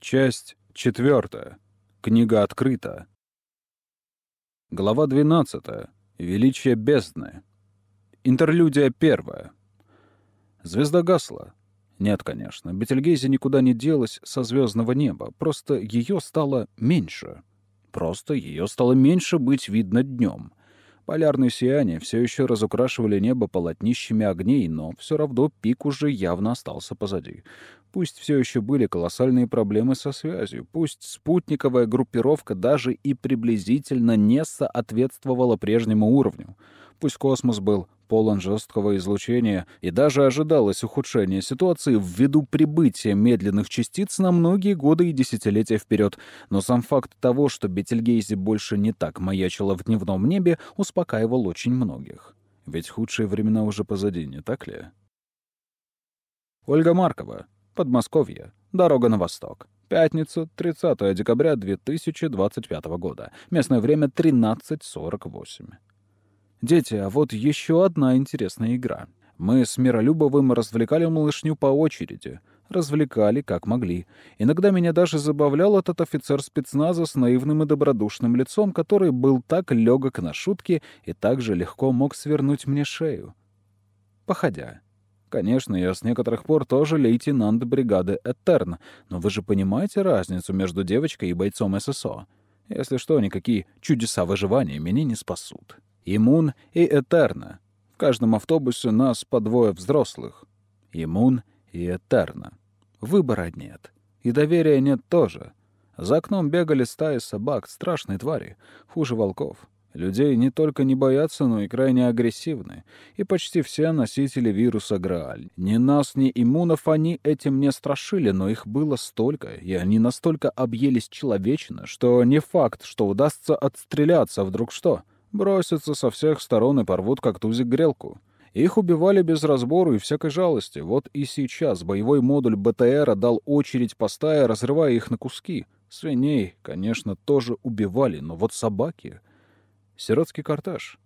Часть четвертая. Книга открыта. Глава двенадцатая. Величие бездны. Интерлюдия первая. Звезда гасла. Нет, конечно, Бетельгейзе никуда не делась со звездного неба, просто ее стало меньше. Просто ее стало меньше быть видно днем. Полярные сияния все еще разукрашивали небо полотнищами огней, но все равно пик уже явно остался позади. Пусть все еще были колоссальные проблемы со связью, пусть спутниковая группировка даже и приблизительно не соответствовала прежнему уровню, пусть космос был полон жесткого излучения, и даже ожидалось ухудшение ситуации ввиду прибытия медленных частиц на многие годы и десятилетия вперед. Но сам факт того, что Бетельгейзе больше не так маячила в дневном небе, успокаивал очень многих. Ведь худшие времена уже позади, не так ли? Ольга Маркова. Подмосковье. Дорога на восток. Пятница, 30 декабря 2025 года. Местное время 13.48. Дети, а вот еще одна интересная игра. Мы с Миролюбовым развлекали малышню по очереди. Развлекали, как могли. Иногда меня даже забавлял этот офицер спецназа с наивным и добродушным лицом, который был так легок на шутки и так же легко мог свернуть мне шею. Походя. Конечно, я с некоторых пор тоже лейтенант бригады «Этерн», но вы же понимаете разницу между девочкой и бойцом ССО. Если что, никакие чудеса выживания меня не спасут. Иммун и Этерна. В каждом автобусе нас по двое взрослых. Иммун и Этерна. Выбора нет. И доверия нет тоже. За окном бегали стаи собак, страшные твари, хуже волков. Людей не только не боятся, но и крайне агрессивны. И почти все носители вируса Грааль. Ни нас, ни иммунов они этим не страшили, но их было столько, и они настолько объелись человечно, что не факт, что удастся отстреляться вдруг что. Бросятся со всех сторон и порвут как тузик грелку. Их убивали без разбору и всякой жалости. Вот и сейчас боевой модуль БТР дал очередь по стае, разрывая их на куски. Свиней, конечно, тоже убивали, но вот собаки... Сиротский кортеж.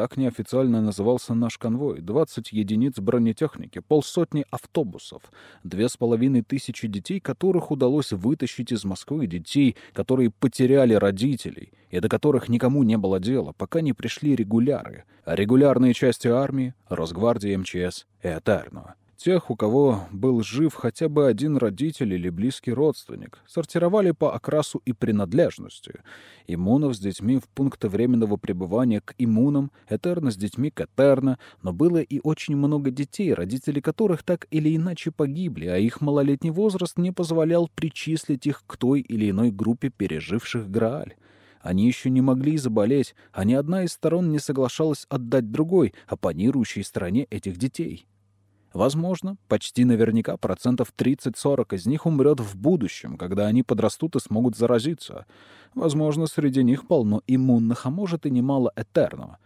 Так неофициально назывался наш конвой. 20 единиц бронетехники, полсотни автобусов, две с половиной тысячи детей, которых удалось вытащить из Москвы, детей, которые потеряли родителей, и до которых никому не было дела, пока не пришли регуляры, а регулярные части армии, Росгвардии, МЧС и Этерно. Тех, у кого был жив хотя бы один родитель или близкий родственник, сортировали по окрасу и принадлежности. Иммунов с детьми в пункты временного пребывания к иммунам, Этерна с детьми к Этерна, но было и очень много детей, родители которых так или иначе погибли, а их малолетний возраст не позволял причислить их к той или иной группе переживших Грааль. Они еще не могли заболеть, а ни одна из сторон не соглашалась отдать другой, оппонирующей стороне этих детей. Возможно, почти наверняка процентов 30-40 из них умрет в будущем, когда они подрастут и смогут заразиться. Возможно, среди них полно иммунных, а может и немало этерного.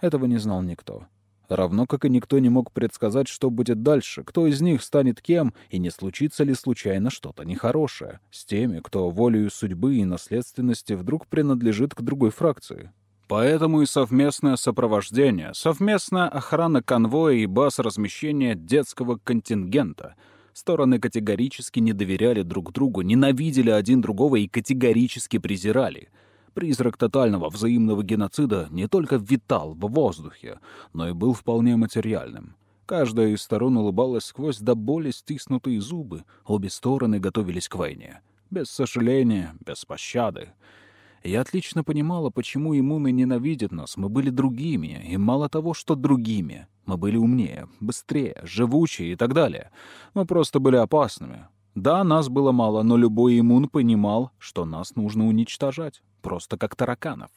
Этого не знал никто. Равно как и никто не мог предсказать, что будет дальше, кто из них станет кем, и не случится ли случайно что-то нехорошее с теми, кто волею судьбы и наследственности вдруг принадлежит к другой фракции. Поэтому и совместное сопровождение, совместная охрана конвоя и баз размещения детского контингента. Стороны категорически не доверяли друг другу, ненавидели один другого и категорически презирали. Призрак тотального взаимного геноцида не только витал в воздухе, но и был вполне материальным. Каждая из сторон улыбалась сквозь до боли стиснутые зубы, обе стороны готовились к войне. Без сожаления, без пощады. Я отлично понимала, почему иммуны ненавидят нас. Мы были другими, и мало того, что другими. Мы были умнее, быстрее, живучее и так далее. Мы просто были опасными. Да, нас было мало, но любой иммун понимал, что нас нужно уничтожать. Просто как тараканов.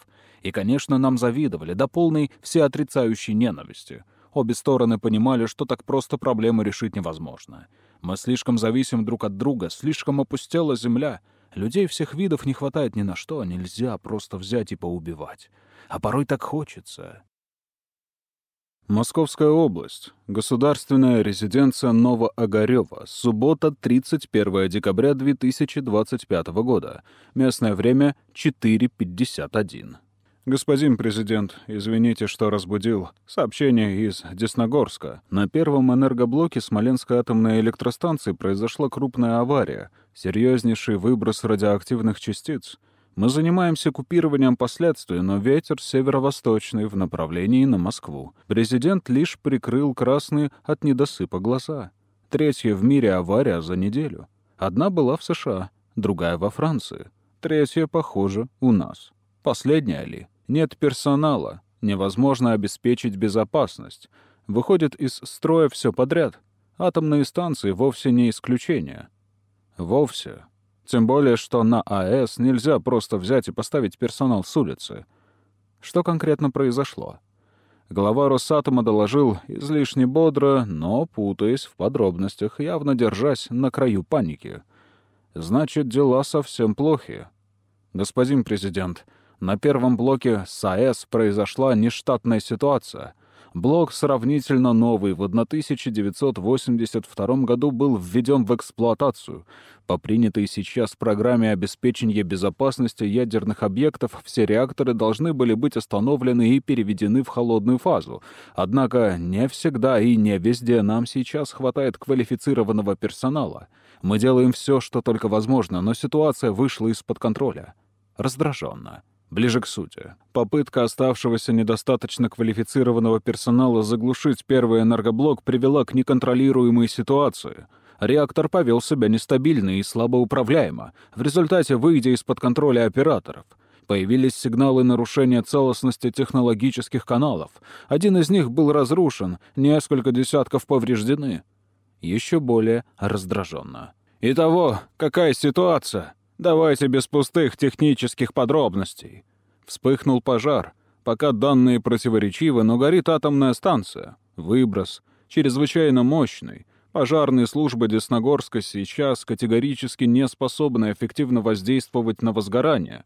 И, конечно, нам завидовали до полной всеотрицающей ненависти. Обе стороны понимали, что так просто проблему решить невозможно. Мы слишком зависим друг от друга, слишком опустела земля — Людей всех видов не хватает ни на что, нельзя просто взять и поубивать. А порой так хочется. Московская область. Государственная резиденция Новоогарева. Суббота, 31 декабря 2025 года. Местное время 4.51. «Господин президент, извините, что разбудил. Сообщение из Десногорска. На первом энергоблоке Смоленской атомной электростанции произошла крупная авария, серьезнейший выброс радиоактивных частиц. Мы занимаемся купированием последствий, но ветер северо-восточный в направлении на Москву. Президент лишь прикрыл красные от недосыпа глаза. Третья в мире авария за неделю. Одна была в США, другая во Франции. Третья, похоже, у нас. Последняя ли? Нет персонала. Невозможно обеспечить безопасность. Выходит из строя все подряд. Атомные станции вовсе не исключение. Вовсе. Тем более, что на АЭС нельзя просто взять и поставить персонал с улицы. Что конкретно произошло? Глава Росатома доложил излишне бодро, но путаясь в подробностях, явно держась на краю паники. Значит, дела совсем плохи. Господин президент, на первом блоке САЭС произошла нештатная ситуация. Блок сравнительно новый, в 1982 году был введен в эксплуатацию. По принятой сейчас программе обеспечения безопасности ядерных объектов все реакторы должны были быть остановлены и переведены в холодную фазу. Однако не всегда и не везде нам сейчас хватает квалифицированного персонала. Мы делаем все, что только возможно, но ситуация вышла из-под контроля. Раздраженно. Ближе к сути. Попытка оставшегося недостаточно квалифицированного персонала заглушить первый энергоблок привела к неконтролируемой ситуации. Реактор повел себя нестабильно и слабо управляемо, в результате выйдя из-под контроля операторов. Появились сигналы нарушения целостности технологических каналов. Один из них был разрушен, несколько десятков повреждены. Еще более раздраженно. «Итого, какая ситуация?» Давайте без пустых технических подробностей. Вспыхнул пожар. Пока данные противоречивы, но горит атомная станция. Выброс. Чрезвычайно мощный. Пожарные службы Десногорска сейчас категорически не способны эффективно воздействовать на возгорание.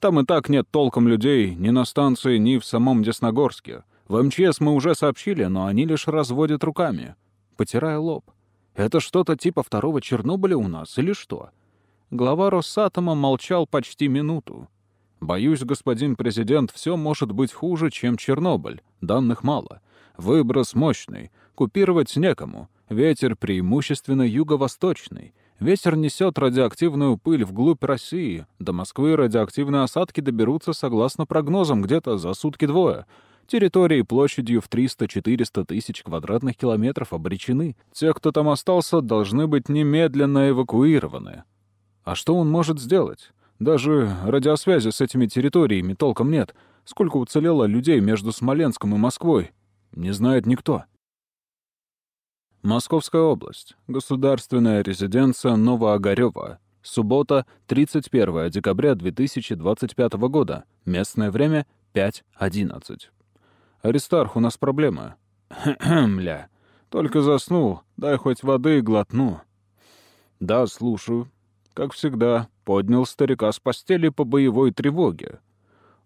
Там и так нет толком людей ни на станции, ни в самом Десногорске. В МЧС мы уже сообщили, но они лишь разводят руками, потирая лоб. Это что-то типа второго Чернобыля у нас или что? — Глава Росатома молчал почти минуту. «Боюсь, господин президент, все может быть хуже, чем Чернобыль. Данных мало. Выброс мощный. Купировать некому. Ветер преимущественно юго-восточный. Ветер несет радиоактивную пыль вглубь России. До Москвы радиоактивные осадки доберутся, согласно прогнозам, где-то за сутки-двое. Территории площадью в 300-400 тысяч квадратных километров обречены. Те, кто там остался, должны быть немедленно эвакуированы. А что он может сделать? Даже радиосвязи с этими территориями толком нет. Сколько уцелело людей между Смоленском и Москвой? Не знает никто. Московская область. Государственная резиденция Новоогарёва. Суббота, 31 декабря 2025 года. Местное время 5.11. «Аристарх, у нас проблема». «Мля. Только заснул. Дай хоть воды глотну». «Да, слушаю как всегда, поднял старика с постели по боевой тревоге.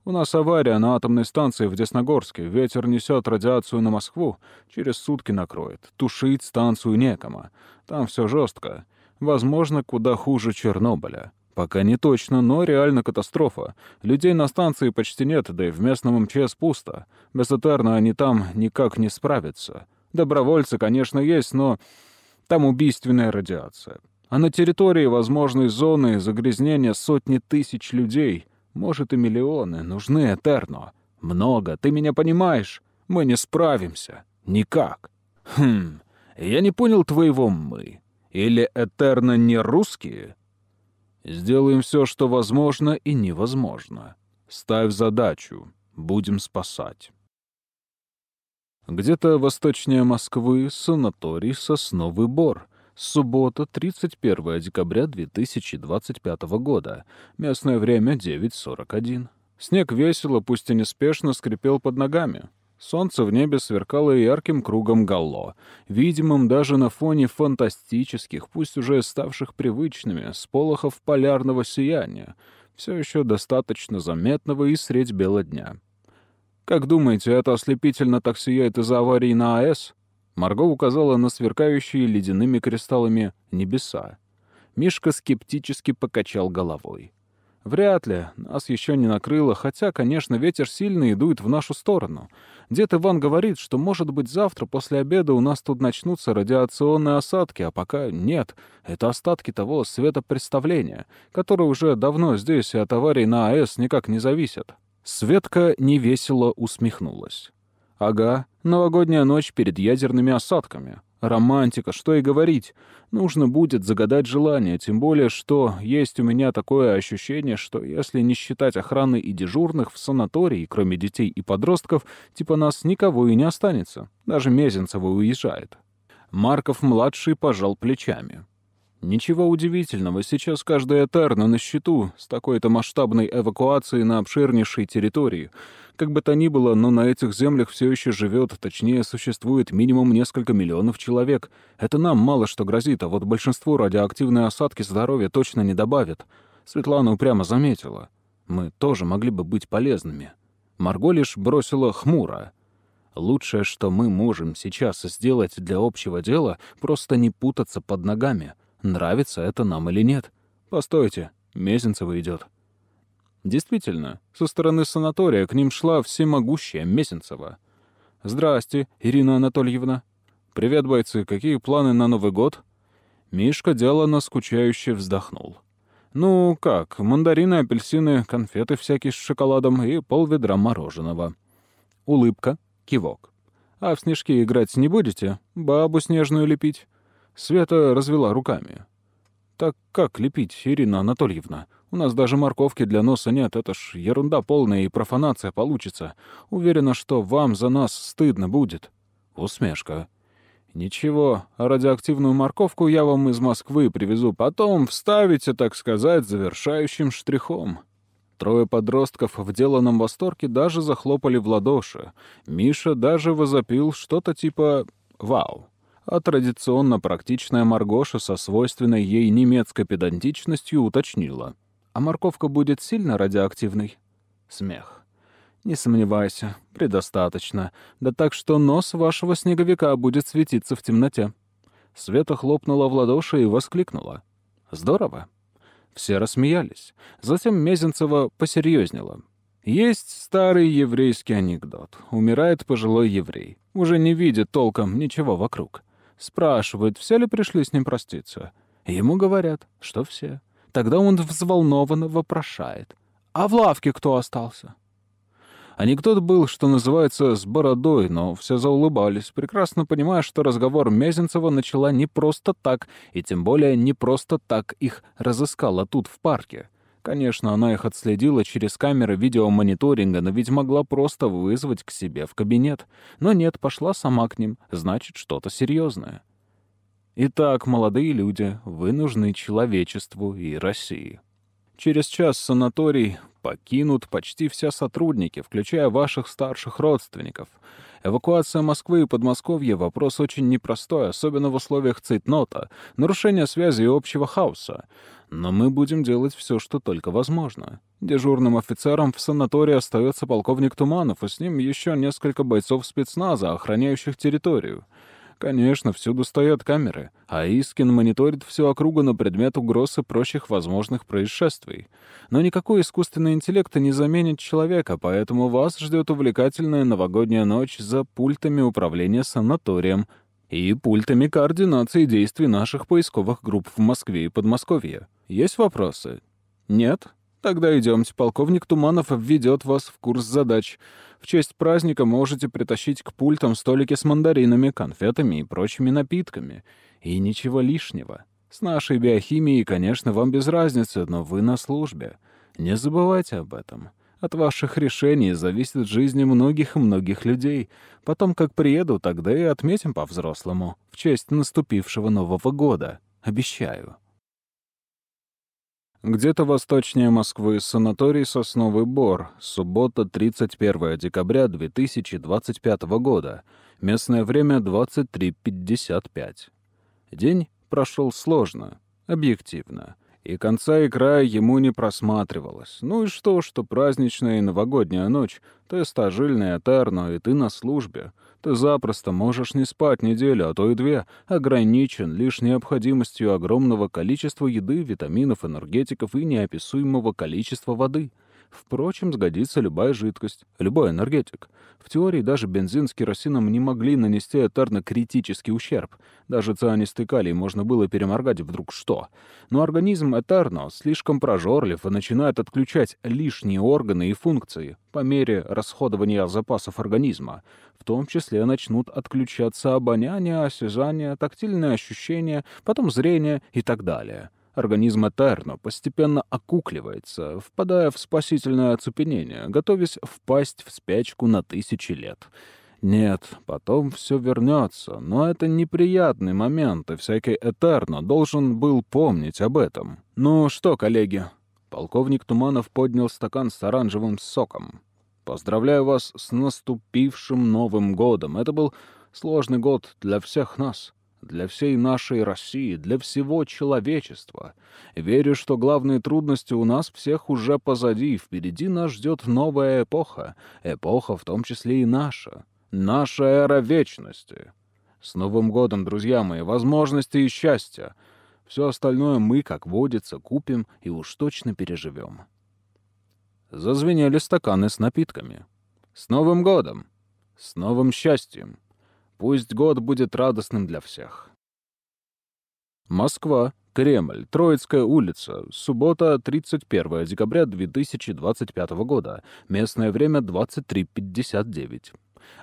У нас авария на атомной станции в Десногорске. Ветер несет радиацию на Москву. Через сутки накроет. Тушить станцию некому. Там все жестко. Возможно, куда хуже Чернобыля. Пока не точно, но реально катастрофа. Людей на станции почти нет, да и в местном МЧС пусто. Без Этерна они там никак не справятся. Добровольцы, конечно, есть, но там убийственная радиация. А на территории возможной зоны загрязнения сотни тысяч людей, может и миллионы, нужны Этерно. Много, ты меня понимаешь? Мы не справимся. Никак. Хм, я не понял твоего «мы». Или Этерно не русские? Сделаем все, что возможно и невозможно. Ставь задачу. Будем спасать. Где-то восточнее Москвы санаторий «Сосновый бор», Суббота, 31 декабря 2025 года. Местное время 9.41. Снег весело, пусть и неспешно, скрипел под ногами. Солнце в небе сверкало ярким кругом галло, видимым даже на фоне фантастических, пусть уже ставших привычными, сполохов полярного сияния, все еще достаточно заметного и средь бела дня. Как думаете, это ослепительно так сияет из-за аварии на АЭС? Марго указала на сверкающие ледяными кристаллами небеса. Мишка скептически покачал головой. Вряд ли. Нас еще не накрыло, хотя, конечно, ветер сильный и дует в нашу сторону. Дед Иван говорит, что, может быть, завтра после обеда у нас тут начнутся радиационные осадки, а пока нет. Это остатки того светопредставления, которое уже давно здесь и от аварий на АЭС никак не зависят. Светка невесело усмехнулась. «Ага, новогодняя ночь перед ядерными осадками. Романтика, что и говорить. Нужно будет загадать желание, тем более, что есть у меня такое ощущение, что если не считать охраны и дежурных в санатории, кроме детей и подростков, типа нас никого и не останется. Даже Мезенцева уезжает. Марков-младший пожал плечами. Ничего удивительного, сейчас каждая Этерна на счету с такой-то масштабной эвакуацией на обширнейшей территории. Как бы то ни было, но на этих землях все еще живет, точнее, существует минимум несколько миллионов человек. Это нам мало что грозит, а вот большинству радиоактивные осадки здоровья точно не добавят. Светлана упрямо заметила. Мы тоже могли бы быть полезными. Марго лишь бросила хмуро. Лучшее, что мы можем сейчас сделать для общего дела, просто не путаться под ногами — нравится это нам или нет. Постойте, Мезенцева идет. Действительно, со стороны санатория к ним шла всемогущая Мезенцева. «Здрасте, Ирина Анатольевна». «Привет, бойцы, какие планы на Новый год?» Мишка делано скучающе вздохнул. «Ну, как, мандарины, апельсины, конфеты всякие с шоколадом и полведра мороженого». Улыбка, кивок. «А в снежки играть не будете? Бабу снежную лепить?» Света развела руками. «Так как лепить, Ирина Анатольевна? У нас даже морковки для носа нет, это ж ерунда полная и профанация получится. Уверена, что вам за нас стыдно будет». Усмешка. «Ничего, радиоактивную морковку я вам из Москвы привезу. Потом вставите, так сказать, завершающим штрихом». Трое подростков в деланном восторге даже захлопали в ладоши. Миша даже возопил что-то типа «Вау!» А традиционно практичная Маргоша со свойственной ей немецкой педантичностью уточнила. «А морковка будет сильно радиоактивной?» Смех. «Не сомневайся, предостаточно. Да так что нос вашего снеговика будет светиться в темноте». Света хлопнула в ладоши и воскликнула. «Здорово». Все рассмеялись. Затем Мезенцева посерьезнела. Есть старый еврейский анекдот. Умирает пожилой еврей. Уже не видит толком ничего вокруг. Спрашивают, все ли пришли с ним проститься. Ему говорят, что все. Тогда он взволнованно вопрошает. «А в лавке кто остался?» Анекдот был, что называется, с бородой, но все заулыбались, прекрасно понимая, что разговор Мезенцева начала не просто так, и тем более не просто так их разыскала тут, в парке. Конечно, она их отследила через камеры видеомониторинга, но ведь могла просто вызвать к себе в кабинет. Но нет, пошла сама к ним, значит, что-то серьезное. Итак, молодые люди, вы нужны человечеству и России. Через час санаторий покинут почти все сотрудники, включая ваших старших родственников. Эвакуация Москвы и Подмосковья — вопрос очень непростой, особенно в условиях цейтнота, нарушения связи и общего хаоса. Но мы будем делать все, что только возможно. Дежурным офицером в санатории остается полковник Туманов, и с ним еще несколько бойцов спецназа, охраняющих территорию. Конечно, всюду стоят камеры, а Искин мониторит всю округу на предмет угроз и прочих возможных происшествий. Но никакой искусственный интеллект не заменит человека, поэтому вас ждет увлекательная новогодняя ночь за пультами управления санаторием, и пультами координации действий наших поисковых групп в Москве и Подмосковье. Есть вопросы? Нет? Тогда идемте. Полковник Туманов введет вас в курс задач. В честь праздника можете притащить к пультам столики с мандаринами, конфетами и прочими напитками. И ничего лишнего. С нашей биохимией, конечно, вам без разницы, но вы на службе. Не забывайте об этом. От ваших решений зависит жизнь многих и многих людей. Потом, как приеду, тогда и отметим по-взрослому, в честь наступившего Нового года. Обещаю. Где-то восточнее Москвы, санаторий «Сосновый Бор», суббота, 31 декабря 2025 года. Местное время 23.55. День прошел сложно, объективно и конца и края ему не просматривалось. Ну и что, что праздничная и новогодняя ночь, ты стажильная Этерно, и ты на службе. Ты запросто можешь не спать неделю, а то и две, ограничен лишь необходимостью огромного количества еды, витаминов, энергетиков и неописуемого количества воды — Впрочем, сгодится любая жидкость, любой энергетик. В теории даже бензин с керосином не могли нанести этерно критический ущерб. Даже цианистый калий можно было переморгать вдруг что. Но организм этерно слишком прожорлив и начинает отключать лишние органы и функции по мере расходования запасов организма. В том числе начнут отключаться обоняние, осязание, тактильные ощущения, потом зрение и так далее. Организм Этерно постепенно окукливается, впадая в спасительное оцепенение, готовясь впасть в спячку на тысячи лет. Нет, потом все вернется, но это неприятный момент, и всякий Этерно должен был помнить об этом. «Ну что, коллеги?» Полковник Туманов поднял стакан с оранжевым соком. «Поздравляю вас с наступившим Новым годом. Это был сложный год для всех нас для всей нашей России, для всего человечества. Верю, что главные трудности у нас всех уже позади, и впереди нас ждет новая эпоха, эпоха в том числе и наша, наша эра вечности. С Новым годом, друзья мои, возможности и счастья. Все остальное мы, как водится, купим и уж точно переживем. Зазвенели стаканы с напитками. С Новым годом! С новым счастьем! Пусть год будет радостным для всех. Москва, Кремль, Троицкая улица, суббота, 31 декабря 2025 года, местное время 23.59.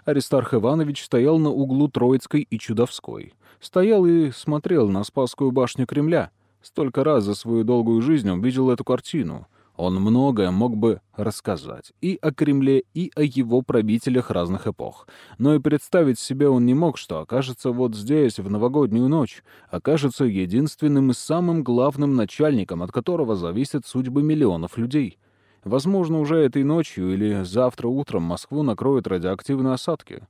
Аристарх Иванович стоял на углу Троицкой и Чудовской. Стоял и смотрел на Спасскую башню Кремля. Столько раз за свою долгую жизнь он видел эту картину. Он многое мог бы рассказать и о Кремле, и о его правителях разных эпох. Но и представить себе он не мог, что окажется вот здесь, в новогоднюю ночь, окажется единственным и самым главным начальником, от которого зависят судьбы миллионов людей. Возможно, уже этой ночью или завтра утром Москву накроют радиоактивные осадки.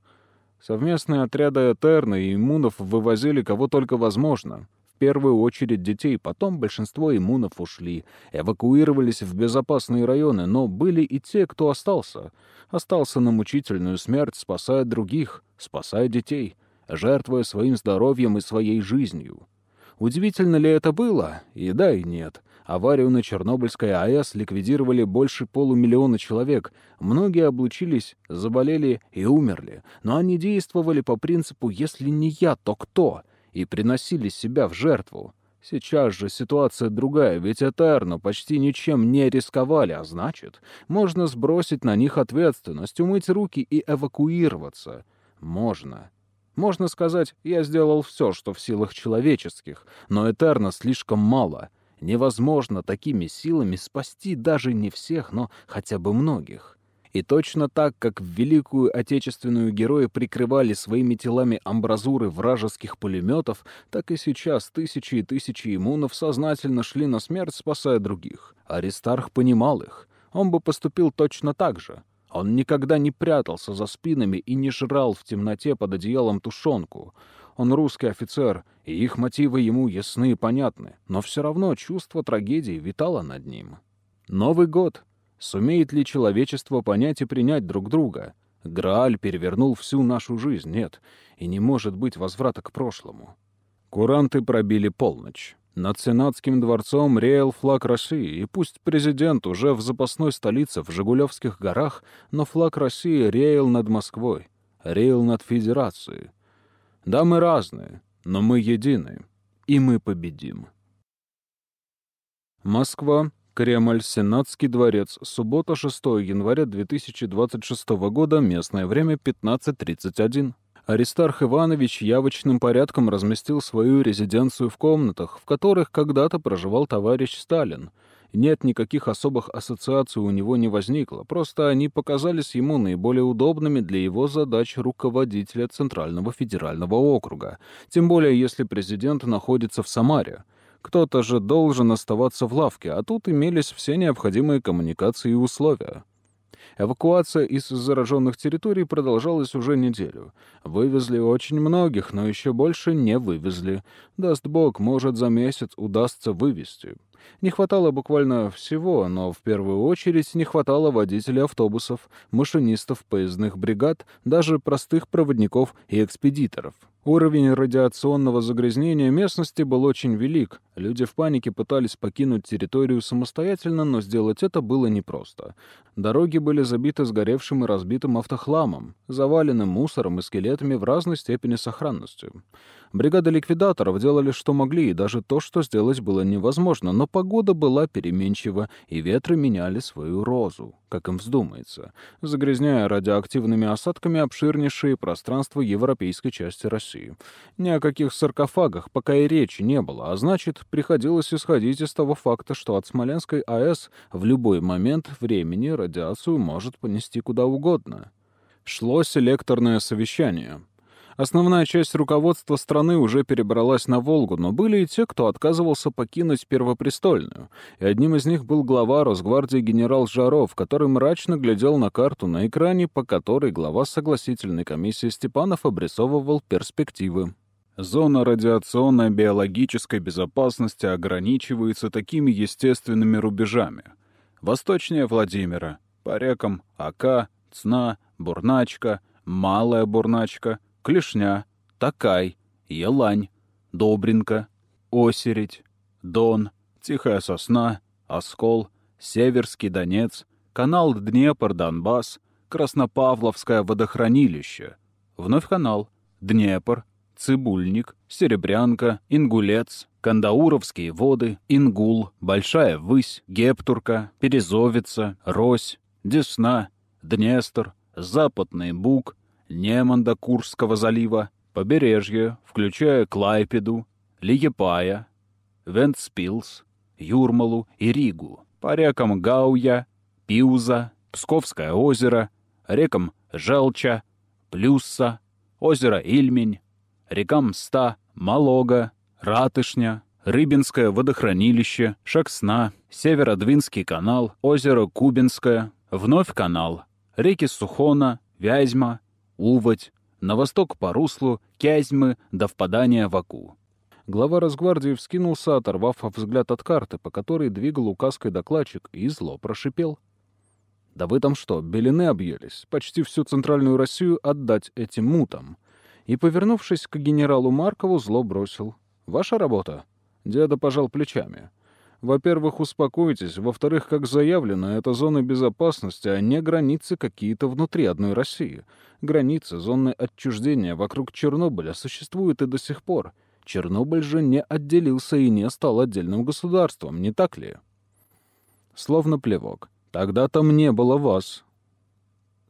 Совместные отряды Этерна и иммунов вывозили кого только возможно — первую очередь детей, потом большинство иммунов ушли, эвакуировались в безопасные районы, но были и те, кто остался. Остался на мучительную смерть, спасая других, спасая детей, жертвуя своим здоровьем и своей жизнью. Удивительно ли это было? И да, и нет. Аварию на Чернобыльской АЭС ликвидировали больше полумиллиона человек. Многие облучились, заболели и умерли. Но они действовали по принципу «если не я, то кто?» И приносили себя в жертву. Сейчас же ситуация другая, ведь Этерно почти ничем не рисковали, а значит, можно сбросить на них ответственность, умыть руки и эвакуироваться. Можно. Можно сказать, я сделал все, что в силах человеческих, но Этерно слишком мало. Невозможно такими силами спасти даже не всех, но хотя бы многих. И точно так, как в Великую Отечественную герои прикрывали своими телами амбразуры вражеских пулеметов, так и сейчас тысячи и тысячи иммунов сознательно шли на смерть, спасая других. Аристарх понимал их. Он бы поступил точно так же. Он никогда не прятался за спинами и не жрал в темноте под одеялом тушенку. Он русский офицер, и их мотивы ему ясны и понятны, но все равно чувство трагедии витало над ним. Новый год — Сумеет ли человечество понять и принять друг друга? Грааль перевернул всю нашу жизнь, нет, и не может быть возврата к прошлому. Куранты пробили полночь. Над Сенатским дворцом реял флаг России, и пусть президент уже в запасной столице в Жигулевских горах, но флаг России реял над Москвой, реял над Федерацией. Да, мы разные, но мы едины, и мы победим. Москва, Кремль, Сенатский дворец. Суббота, 6 января 2026 года. Местное время 15.31. Аристарх Иванович явочным порядком разместил свою резиденцию в комнатах, в которых когда-то проживал товарищ Сталин. Нет никаких особых ассоциаций у него не возникло, просто они показались ему наиболее удобными для его задач руководителя Центрального федерального округа, тем более если президент находится в Самаре. Кто-то же должен оставаться в лавке, а тут имелись все необходимые коммуникации и условия. Эвакуация из зараженных территорий продолжалась уже неделю. Вывезли очень многих, но еще больше не вывезли. Даст бог, может, за месяц удастся вывести. Не хватало буквально всего, но в первую очередь не хватало водителей автобусов, машинистов поездных бригад, даже простых проводников и экспедиторов. Уровень радиационного загрязнения местности был очень велик. Люди в панике пытались покинуть территорию самостоятельно, но сделать это было непросто. Дороги были забиты сгоревшим и разбитым автохламом, заваленным мусором и скелетами в разной степени сохранности. Бригады ликвидаторов делали, что могли, и даже то, что сделать было невозможно, но погода была переменчива, и ветры меняли свою розу, как им вздумается, загрязняя радиоактивными осадками обширнейшие пространства европейской части России. Ни о каких саркофагах пока и речи не было, а значит, приходилось исходить из того факта, что от Смоленской АЭС в любой момент времени радиацию может понести куда угодно. Шло селекторное совещание — Основная часть руководства страны уже перебралась на Волгу, но были и те, кто отказывался покинуть Первопрестольную. И одним из них был глава Росгвардии генерал Жаров, который мрачно глядел на карту на экране, по которой глава согласительной комиссии Степанов обрисовывал перспективы. Зона радиационной биологической безопасности ограничивается такими естественными рубежами. Восточнее Владимира, по рекам Ака, Цна, Бурначка, Малая Бурначка, Клешня, Такай, Елань, Добринка, Осередь, Дон, Тихая Сосна, Оскол, Северский Донец, канал Днепр-Донбасс, Краснопавловское водохранилище, вновь канал, Днепр, Цибульник, Серебрянка, Ингулец, Кандауровские воды, Ингул, Большая Высь, Гептурка, Перезовица, Рось, Десна, Днестр, Западный Буг, Неманда Курского залива, побережье, включая Клайпеду, Лиепая, Вентспилс, Юрмалу и Ригу, по рекам Гауя, Пиуза, Псковское озеро, рекам Желча, Плюсса, озеро Ильмень, рекам Ста, Малога, Ратышня, Рыбинское водохранилище, Шаксна, Северодвинский канал, озеро Кубинское, вновь канал, реки Сухона, Вязьма, Уводь, на восток по руслу, Кязьмы до впадания в Аку. Глава Росгвардии вскинулся, оторвав взгляд от карты, по которой двигал указкой докладчик, и зло прошипел. «Да вы там что, белины объелись? Почти всю центральную Россию отдать этим мутам?» И, повернувшись к генералу Маркову, зло бросил. «Ваша работа?» Деда пожал плечами. Во-первых, успокойтесь. Во-вторых, как заявлено, это зоны безопасности, а не границы какие-то внутри одной России. Границы, зоны отчуждения вокруг Чернобыля существуют и до сих пор. Чернобыль же не отделился и не стал отдельным государством, не так ли? Словно плевок. Тогда там не было вас.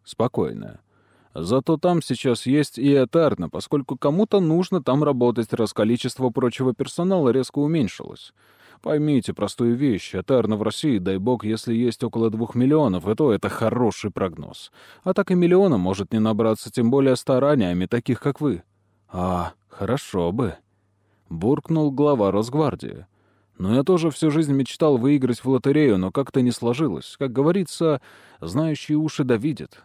Спокойно. Зато там сейчас есть и Этерна, поскольку кому-то нужно там работать, раз количество прочего персонала резко уменьшилось. Поймите простую вещь. Этарно в России, дай бог, если есть около двух миллионов, и то это хороший прогноз. А так и миллиона может не набраться, тем более стараниями таких, как вы. А, хорошо бы. Буркнул глава Росгвардии. Но я тоже всю жизнь мечтал выиграть в лотерею, но как-то не сложилось. Как говорится, знающие уши да видят.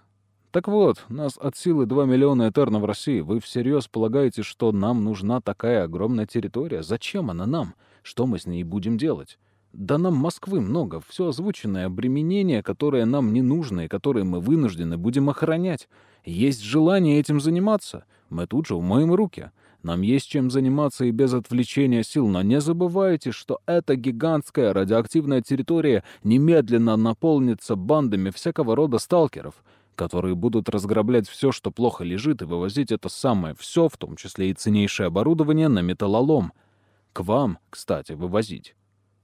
Так вот, нас от силы 2 миллиона этерна в России. Вы всерьез полагаете, что нам нужна такая огромная территория? Зачем она нам? — что мы с ней будем делать? Да нам Москвы много, все озвученное обременение, которое нам не нужно и которое мы вынуждены будем охранять. Есть желание этим заниматься, мы тут же умоем руки. Нам есть чем заниматься и без отвлечения сил, но не забывайте, что эта гигантская радиоактивная территория немедленно наполнится бандами всякого рода сталкеров, которые будут разграблять все, что плохо лежит, и вывозить это самое все, в том числе и ценнейшее оборудование, на металлолом — к вам, кстати, вывозить.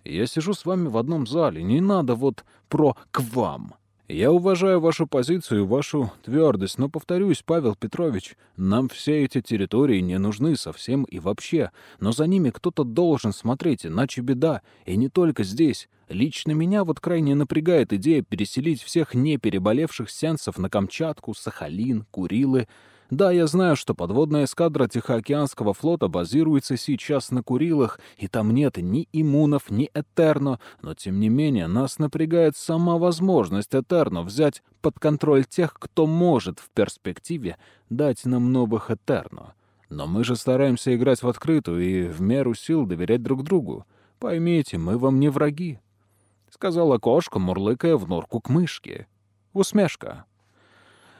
Я сижу с вами в одном зале, не надо вот про «к вам». Я уважаю вашу позицию вашу твердость, но, повторюсь, Павел Петрович, нам все эти территории не нужны совсем и вообще, но за ними кто-то должен смотреть, иначе беда, и не только здесь. Лично меня вот крайне напрягает идея переселить всех не переболевших сеансов на Камчатку, Сахалин, Курилы, да, я знаю, что подводная эскадра Тихоокеанского флота базируется сейчас на Курилах, и там нет ни иммунов, ни Этерно, но тем не менее нас напрягает сама возможность Этерно взять под контроль тех, кто может в перспективе дать нам новых Этерно. Но мы же стараемся играть в открытую и в меру сил доверять друг другу. Поймите, мы вам не враги», — сказала кошка, мурлыкая в норку к мышке. Усмешка.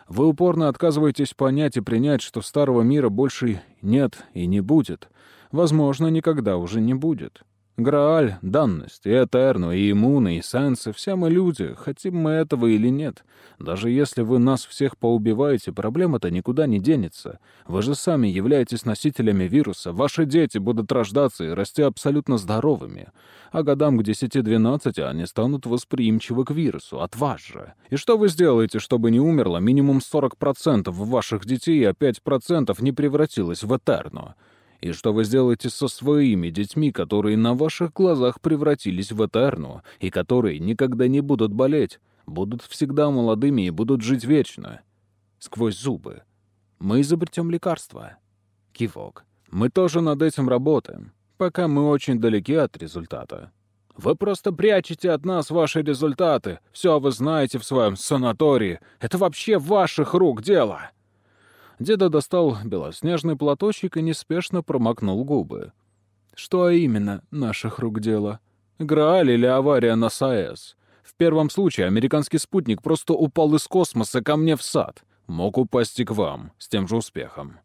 Вы упорно отказываетесь понять и принять, что старого мира больше нет и не будет. Возможно, никогда уже не будет. Грааль, данность, и Этерну, и иммуны, и сенсы — все мы люди, хотим мы этого или нет. Даже если вы нас всех поубиваете, проблема-то никуда не денется. Вы же сами являетесь носителями вируса, ваши дети будут рождаться и расти абсолютно здоровыми. А годам к 10-12 они станут восприимчивы к вирусу, от вас же. И что вы сделаете, чтобы не умерло минимум 40% ваших детей, а 5% не превратилось в Этерну? И что вы сделаете со своими детьми, которые на ваших глазах превратились в Этерну, и которые никогда не будут болеть, будут всегда молодыми и будут жить вечно? Сквозь зубы. Мы изобретем лекарства. Кивок. Мы тоже над этим работаем, пока мы очень далеки от результата. Вы просто прячете от нас ваши результаты. Все вы знаете в своем санатории. Это вообще ваших рук дело. Деда достал белоснежный платочек и неспешно промокнул губы. «Что именно наших рук дело? Грааль или авария на САЭС? В первом случае американский спутник просто упал из космоса ко мне в сад. Мог упасть и к вам, с тем же успехом.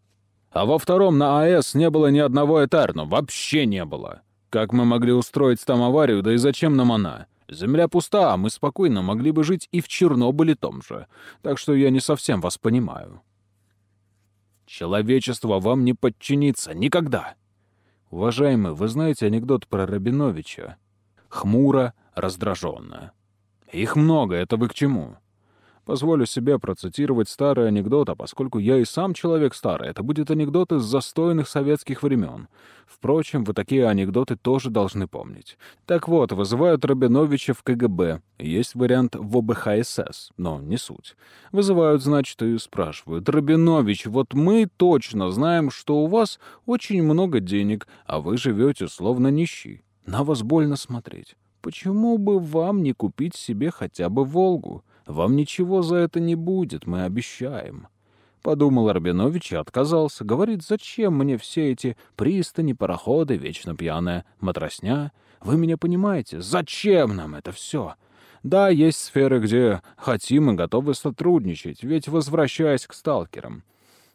А во втором на АЭС не было ни одного Этерну, вообще не было. Как мы могли устроить там аварию, да и зачем нам она? Земля пуста, а мы спокойно могли бы жить и в Чернобыле том же. Так что я не совсем вас понимаю». Человечество вам не подчинится. Никогда. Уважаемый, вы знаете анекдот про Рабиновича? Хмуро, раздраженно. Их много, это вы к чему? Позволю себе процитировать старый анекдот, а поскольку я и сам человек старый, это будет анекдот из застойных советских времен. Впрочем, вы такие анекдоты тоже должны помнить. Так вот, вызывают Рабиновича в КГБ. Есть вариант в ОБХСС, но не суть. Вызывают, значит, и спрашивают. «Рабинович, вот мы точно знаем, что у вас очень много денег, а вы живете словно нищий. На вас больно смотреть. Почему бы вам не купить себе хотя бы «Волгу»?» Вам ничего за это не будет, мы обещаем». Подумал Арбинович и отказался. Говорит, зачем мне все эти пристани, пароходы, вечно пьяная матросня? Вы меня понимаете? Зачем нам это все? Да, есть сферы, где хотим и готовы сотрудничать, ведь возвращаясь к сталкерам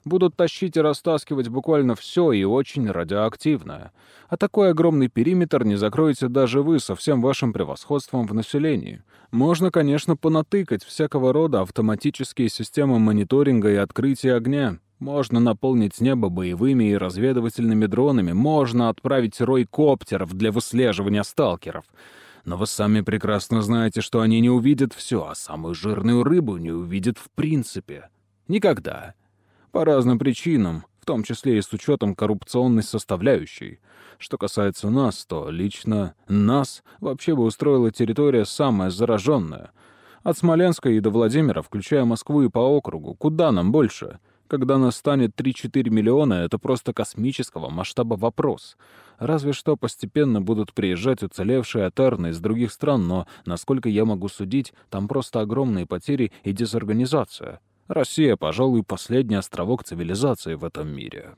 будут тащить и растаскивать буквально все и очень радиоактивное. А такой огромный периметр не закроете даже вы со всем вашим превосходством в населении. Можно, конечно, понатыкать всякого рода автоматические системы мониторинга и открытия огня. Можно наполнить небо боевыми и разведывательными дронами. Можно отправить рой коптеров для выслеживания сталкеров. Но вы сами прекрасно знаете, что они не увидят все, а самую жирную рыбу не увидят в принципе. Никогда. По разным причинам, в том числе и с учетом коррупционной составляющей. Что касается нас, то лично нас вообще бы устроила территория самая зараженная. От Смоленска и до Владимира, включая Москву и по округу. Куда нам больше? Когда нас станет 3-4 миллиона, это просто космического масштаба вопрос. Разве что постепенно будут приезжать уцелевшие атерны из других стран, но, насколько я могу судить, там просто огромные потери и дезорганизация. Россия, пожалуй, последний островок цивилизации в этом мире.